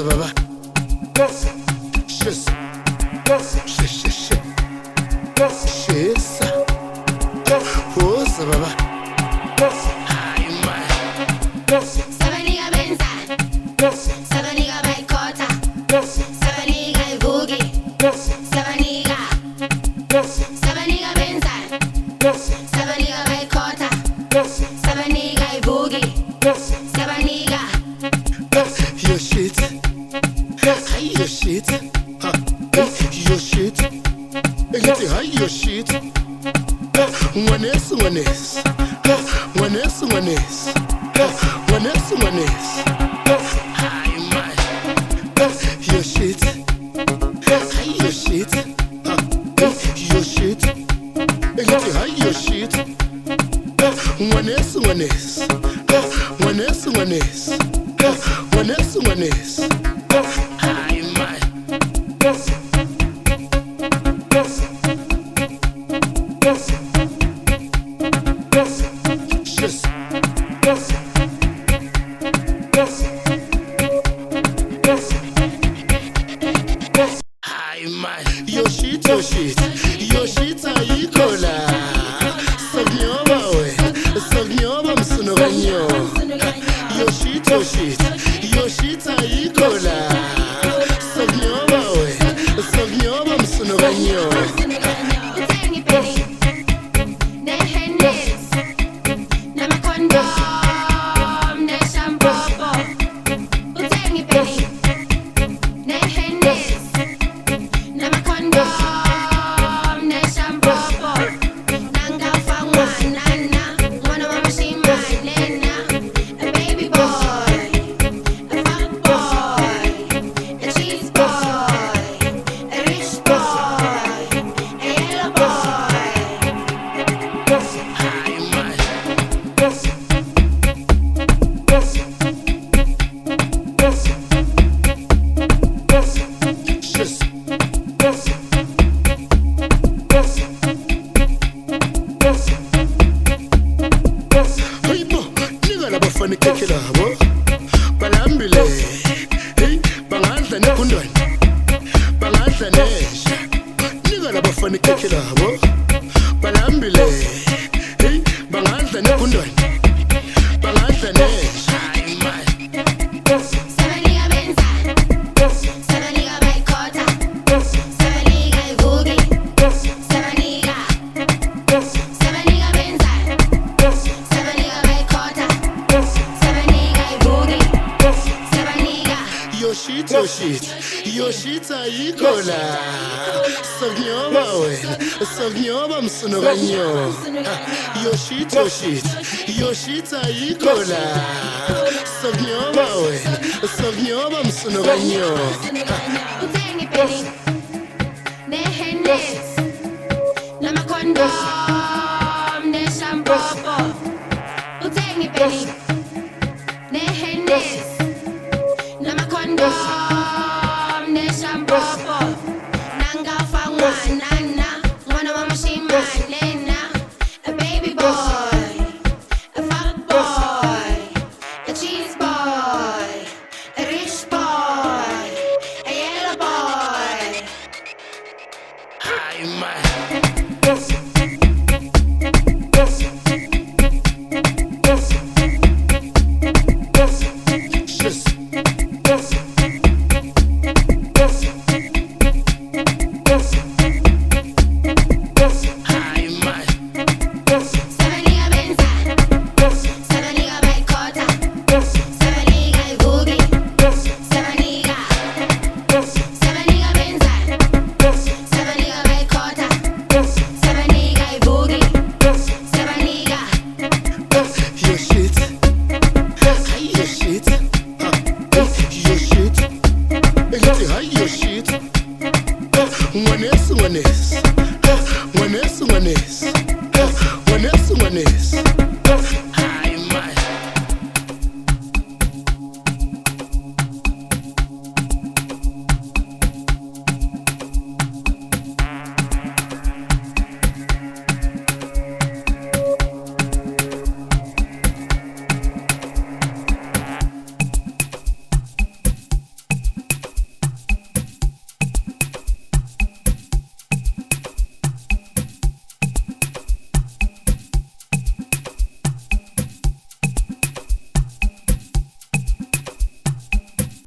Nasıl baba? Nasıl? Şıs. Nasıl? Şıs şıs şıs. Nasıl? Şıs. Nasıl? Nasıl baba? Nasıl? Ay ah, man. Nasıl? When it's when it's when it's when it's when it's when it's I man your shit your shit your shit your shit when it's when it's when it's when it's when it's when it's I man you. neige. Nigga, la bafani kekila, bro. shit, your shit, your shit ayikona sogioba we sogioba msunoganyo your shit, your shit, your shit ayikona sogioba we sogioba msunoganyo Nehenes, namakondo. This.